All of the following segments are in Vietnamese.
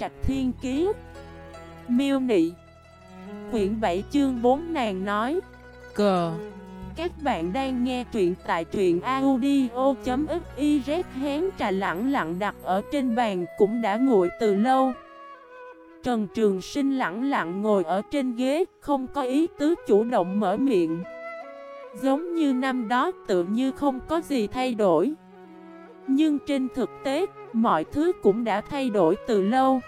Trạch Thiên Kiế Miêu Nị. Quyển 7 chương 4 nàng nói. Cờ Các bạn đang nghe truyện tại truyện audio.xyz Hén trà lặng lặng đặt ở trên bàn cũng đã nguội từ lâu. Trần Trường Sinh lặng lặng ngồi ở trên ghế Không có ý tứ chủ động mở miệng. Giống như năm đó tự như không có gì thay đổi. Nhưng trên thực tế, mọi thứ cũng đã thay đổi từ lâu.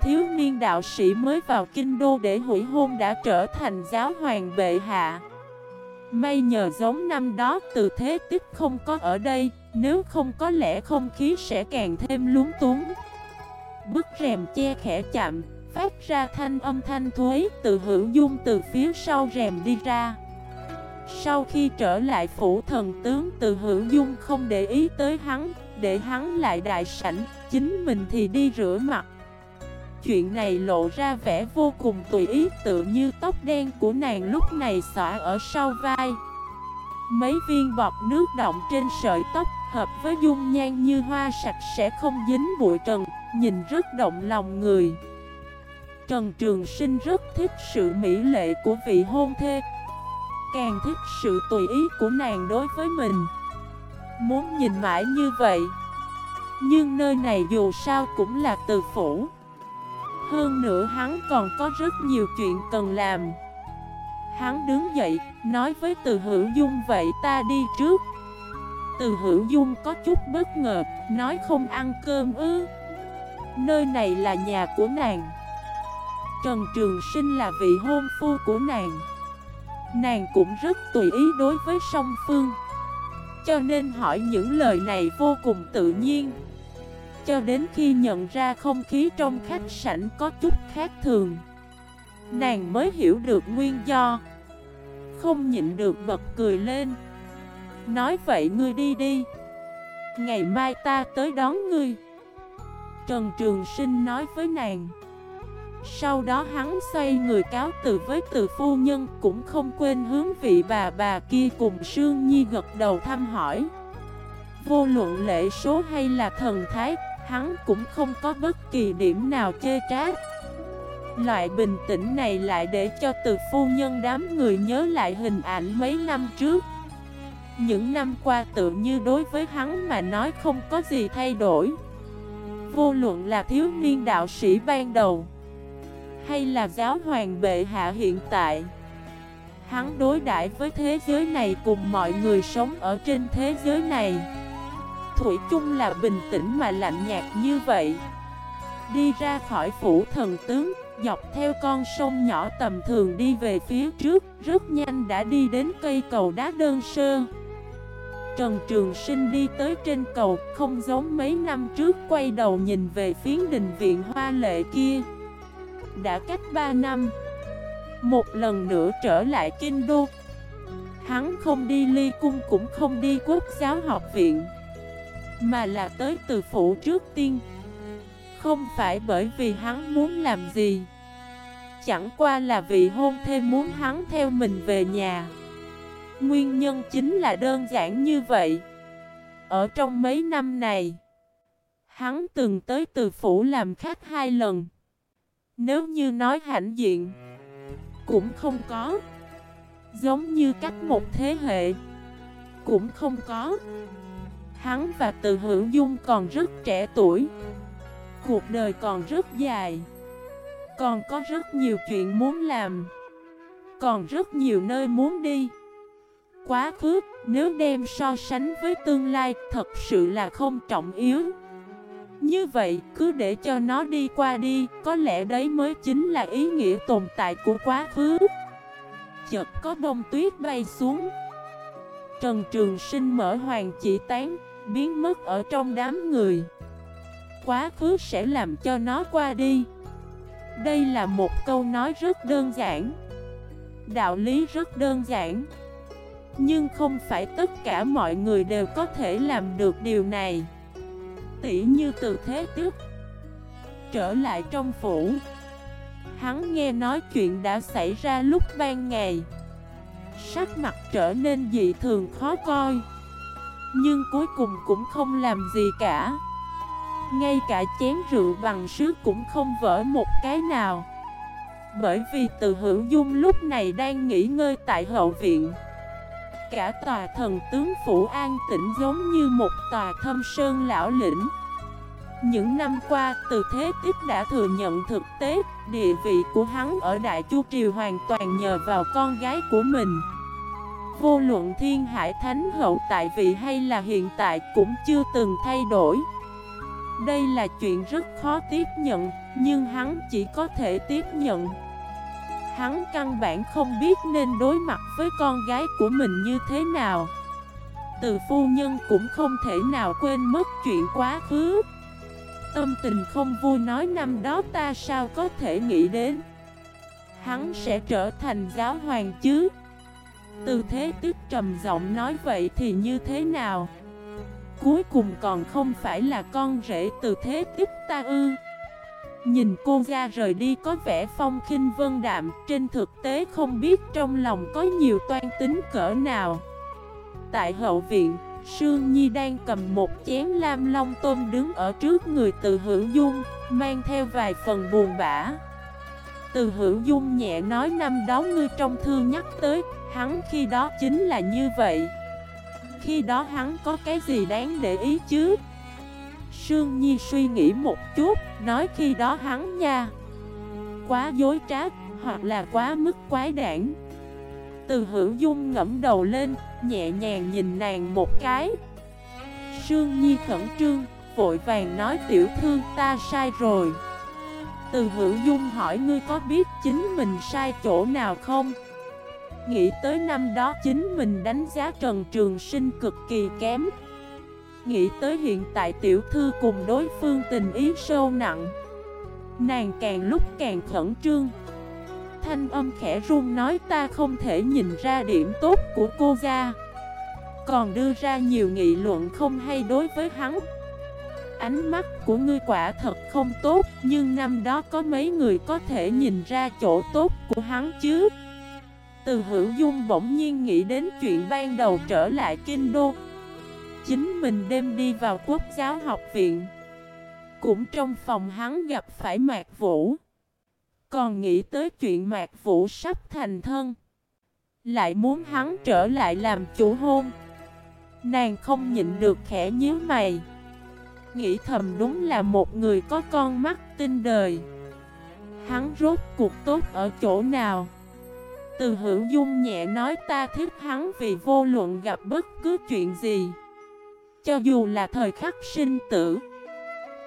Thiếu niên đạo sĩ mới vào kinh đô để hủy hôn đã trở thành giáo hoàng bệ hạ. May nhờ giống năm đó, từ thế tích không có ở đây, Nếu không có lẽ không khí sẽ càng thêm lúng túng. Bức rèm che khẽ chạm, Phát ra thanh âm thanh thuế Từ hữu dung từ phía sau rèm đi ra. Sau khi trở lại phủ thần tướng, từ hữu dung không để ý tới hắn để hắn lại đại sảnh, Chính mình thì đi rửa mặt. Chuyện này lộ ra vẻ vô cùng tùy ý, tự như tóc đen của nàng lúc này xõa ở sau vai. Mấy viên bọt nước động trên sợi tóc, hợp với dung nhan như hoa sạch sẽ không dính bụi trần, Nhìn rất động lòng người. Trần Trường Sinh rất thích sự mỹ lệ của vị hôn thê. Càng thích sự tùy ý của nàng đối với mình. Muốn nhìn mãi như vậy. Nhưng nơi này dù sao cũng là từ phủ. Hơn nữa hắn còn có rất nhiều chuyện cần làm. Hắn đứng dậy, nói với từ hữu dung vậy ta đi trước. Từ hữu dung có chút bất ngờ, nói không ăn cơm ư? Nơi này là nhà của nàng. Trần Trường Sinh là vị hôn phu của nàng. Nàng cũng rất tùy ý đối với song phương. Cho nên hỏi những lời này vô cùng tự nhiên. Cho đến khi nhận ra không khí trong khách sảnh có chút khác thường, Nàng mới hiểu được nguyên do. Không nhịn được bật cười lên. Nói vậy ngươi đi đi. Ngày mai ta tới đón ngươi. Trần Trường Sinh nói với nàng sau đó hắn xoay người cáo từ với từ phu nhân, Cũng không quên hướng vị bà bà kia cùng Sương Nhi gật đầu thăm hỏi. Vô luận lễ số hay là thần thái, Hắn cũng không có bất kỳ điểm nào chê trách Loại bình tĩnh này lại để cho từ phu nhân đám người nhớ lại hình ảnh mấy năm trước. Những năm qua tự như đối với hắn mà nói không có gì thay đổi. Vô luận là thiếu niên đạo sĩ ban đầu hay là giáo hoàng bệ hạ hiện tại? Hắn đối đãi với thế giới này cùng mọi người sống ở trên thế giới này. Thủy chung là bình tĩnh mà lạnh nhạt như vậy. Đi ra khỏi phủ thần tướng, Dọc theo con sông nhỏ tầm thường đi về phía trước, Rất nhanh đã đi đến cây cầu đá đơn sơ. Trần Trường Sinh đi tới trên cầu, Không giống mấy năm trước, quay đầu nhìn về phiến đình viện hoa lệ kia đã cách 3 năm. Một lần nữa trở lại kinh đô. Hắn không đi ly cung cũng không đi quốc giáo học viện, Mà là tới từ phủ trước tiên. Không phải bởi vì hắn muốn làm gì, Chẳng qua là vì hôn thê muốn hắn theo mình về nhà. Nguyên nhân chính là đơn giản như vậy. Ở trong mấy năm này, Hắn từng tới từ phủ làm khách hai lần nếu như nói hãnh diện Cũng không có. Giống như cách một thế hệ Cũng không có. Hắn và từ hữu dung còn rất trẻ tuổi Cuộc đời còn rất dài. Còn có rất nhiều chuyện muốn làm Còn rất nhiều nơi muốn đi. Quá khứ, nếu đem so sánh với tương lai, thật sự là không trọng yếu như vậy, cứ để cho nó đi qua đi, có lẽ đấy mới chính là ý nghĩa tồn tại của quá khứ. Chợt có bông tuyết bay xuống. Trần Trường Sinh mở hoàng chỉ tán, biến mất ở trong đám người. Quá khứ sẽ làm cho nó qua đi. Đây là một câu nói rất đơn giản. Đạo lý rất đơn giản. Nhưng không phải tất cả mọi người đều có thể làm được điều này tỉ như từ thế tức Trở lại trong phủ. Hắn nghe nói chuyện đã xảy ra lúc ban ngày. Sắc mặt trở nên dị thường khó coi. Nhưng cuối cùng cũng không làm gì cả. Ngay cả chén rượu bằng sứ cũng không vỡ một cái nào. Bởi vì từ hữu dung lúc này đang nghỉ ngơi tại hậu viện. Cả tòa thần tướng phủ an tĩnh giống như một tòa thâm sơn lão lĩnh những năm qua, từ thế tiếp đã thừa nhận thực tế, địa vị của hắn ở Đại Chu Triều hoàn toàn nhờ vào con gái của mình. Vô luận thiên hải thánh hậu tại vị hay là hiện tại cũng chưa từng thay đổi. Đây là chuyện rất khó tiếp nhận, nhưng hắn chỉ có thể tiếp nhận. Hắn căn bản không biết nên đối mặt với con gái của mình như thế nào. Từ phu nhân cũng không thể nào quên mất chuyện quá khứ. Tâm tình không vui nói năm đó ta sao có thể nghĩ đến Hắn sẽ trở thành giáo hoàng chứ Từ thế tức trầm giọng nói vậy thì như thế nào Cuối cùng còn không phải là con rể từ thế tức ta ư Nhìn cô ra rời đi có vẻ phong khinh vân đạm Trên thực tế không biết trong lòng có nhiều toan tính cỡ nào Tại hậu viện Sương Nhi đang cầm một chén lam long tôm đứng ở trước người từ hữu dung, mang theo vài phần buồn bã. Từ hữu dung nhẹ nói năm đó ngươi trong thư nhắc tới, hắn khi đó chính là như vậy. Khi đó hắn có cái gì đáng để ý chứ? Sương Nhi suy nghĩ một chút, nói khi đó hắn nha. Quá dối trá, hoặc là quá mức quái đảng Từ hữu dung ngẫm đầu lên, nhẹ nhàng nhìn nàng một cái Sương Nhi khẩn trương, vội vàng nói tiểu thư ta sai rồi Từ hữu dung hỏi ngươi có biết chính mình sai chỗ nào không? Nghĩ tới năm đó chính mình đánh giá Trần Trường Sinh cực kỳ kém Nghĩ tới hiện tại tiểu thư cùng đối phương tình ý sâu nặng. Nàng càng lúc càng khẩn trương. Thanh âm khẽ run nói ta không thể nhìn ra điểm tốt của cô ra. Còn đưa ra nhiều nghị luận không hay đối với hắn. Ánh mắt của ngươi quả thật không tốt, Nhưng năm đó có mấy người có thể nhìn ra chỗ tốt của hắn chứ? Từ hữu dung bỗng nhiên nghĩ đến chuyện ban đầu trở lại kinh đô Chính mình đem đi vào quốc giáo học viện. Cũng trong phòng hắn gặp phải Mạc Vũ. Còn nghĩ tới chuyện Mạc Vũ sắp thành thân. Lại muốn hắn trở lại làm chủ hôn. Nàng không nhịn được khẽ nhíu mày. Nghĩ thầm đúng là một người có con mắt tinh đời. Hắn rốt cuộc tốt ở chỗ nào? Từ hữu dung nhẹ nói ta thích hắn vì vô luận gặp bất cứ chuyện gì. Cho dù là thời khắc sinh tử,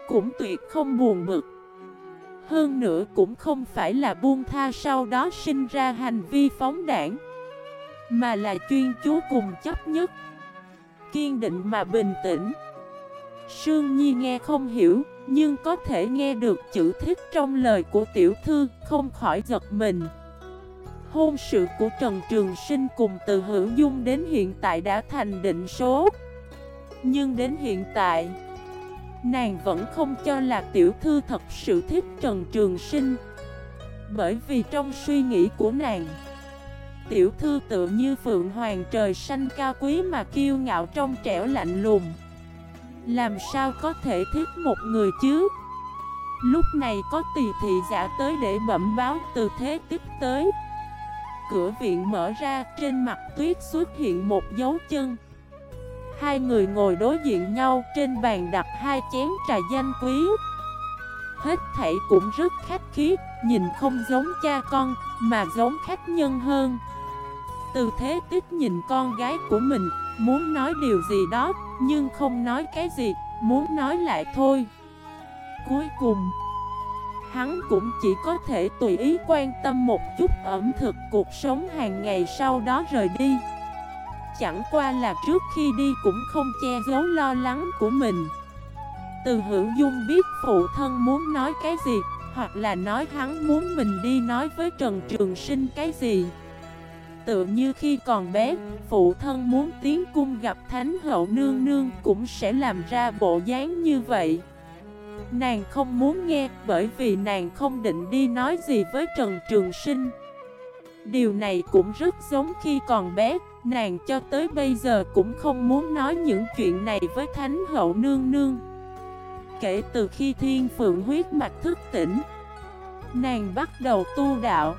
Cũng tuyệt không buồn bực. Hơn nữa cũng không phải là buông tha sau đó sinh ra hành vi phóng đảng, Mà là chuyên chú cùng chấp nhất, Kiên định mà bình tĩnh. Sương Nhi nghe không hiểu, Nhưng có thể nghe được chữ thích trong lời của tiểu thư, Không khỏi giật mình. Hôn sự của Trần Trường Sinh cùng từ hữu dung đến hiện tại đã thành định số. Nhưng đến hiện tại, Nàng vẫn không cho là tiểu thư thật sự thích Trần Trường Sinh. Bởi vì trong suy nghĩ của nàng, Tiểu thư tự như phượng hoàng trời xanh cao quý mà kiêu ngạo trong trẻo lạnh lùng. Làm sao có thể thích một người chứ? Lúc này có tỳ thị giả tới để bẩm báo từ thế tiếp tới. Cửa viện mở ra, trên mặt tuyết xuất hiện một dấu chân. Hai người ngồi đối diện nhau trên bàn đặt hai chén trà danh quý. Hết thảy cũng rất khách khí, nhìn không giống cha con, mà giống khách nhân hơn. Từ thế tích nhìn con gái của mình, muốn nói điều gì đó, nhưng không nói cái gì, muốn nói lại thôi. Cuối cùng, hắn cũng chỉ có thể tùy ý quan tâm một chút ẩm thực cuộc sống hàng ngày sau đó rời đi chẳng qua là trước khi đi cũng không che giấu lo lắng của mình. Từ hữu dung biết phụ thân muốn nói cái gì Hoặc là nói hắn muốn mình đi nói với Trần Trường Sinh cái gì. Tựa như khi còn bé, phụ thân muốn tiến cung gặp Thánh Hậu Nương Nương cũng sẽ làm ra bộ dáng như vậy. Nàng không muốn nghe bởi vì nàng không định đi nói gì với Trần Trường Sinh. Điều này cũng rất giống khi còn bé. Nàng cho tới bây giờ cũng không muốn nói những chuyện này với Thánh Hậu Nương Nương. Kể từ khi thiên phượng huyết mạch thức tỉnh, Nàng bắt đầu tu đạo.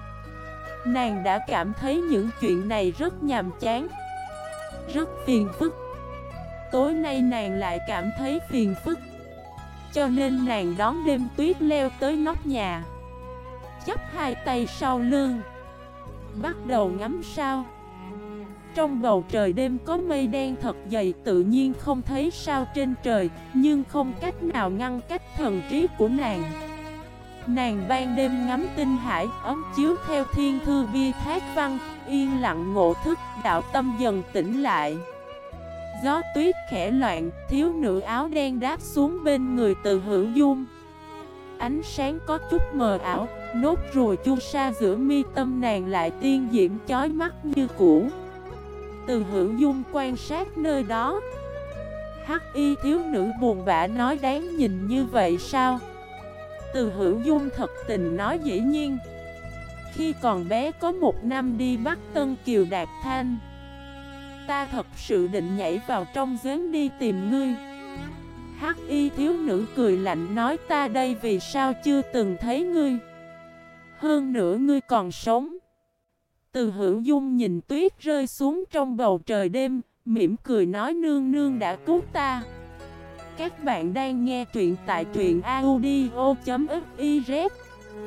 Nàng đã cảm thấy những chuyện này rất nhàm chán, Rất phiền phức. Tối nay nàng lại cảm thấy phiền phức, Cho nên nàng đón đêm tuyết leo tới nóc nhà Chấp hai tay sau lưng, Bắt đầu ngắm sao. Trong bầu trời đêm có mây đen thật dày, Tự nhiên không thấy sao trên trời, Nhưng không cách nào ngăn cách thần trí của nàng. Nàng ban đêm ngắm tinh hải, ấm chiếu theo thiên thư bi thác văn, Yên lặng ngộ thức, đạo tâm dần tỉnh lại. Gió tuyết khẽ loạn, Thiếu nữ áo đen đáp xuống bên người từ hữu dung. Ánh sáng có chút mờ ảo, Nốt ruồi chu sa giữa mi tâm nàng lại tiên diễm chói mắt như cũ. Từ hữu dung quan sát nơi đó. Hắc y thiếu nữ buồn bã nói đáng nhìn như vậy sao? Từ hữu dung thật tình nói dĩ nhiên. Khi còn bé có một năm đi bắt Tân Kiều Đạt Thanh. Ta thật sự định nhảy vào trong giếng đi tìm ngươi. Hắc y thiếu nữ cười lạnh nói ta đây vì sao chưa từng thấy ngươi? Hơn nữa ngươi còn sống. Từ hữu dung nhìn tuyết rơi xuống trong bầu trời đêm, Mỉm cười nói, nương nương đã cứu ta. Các bạn đang nghe truyện tại truyện audio.fif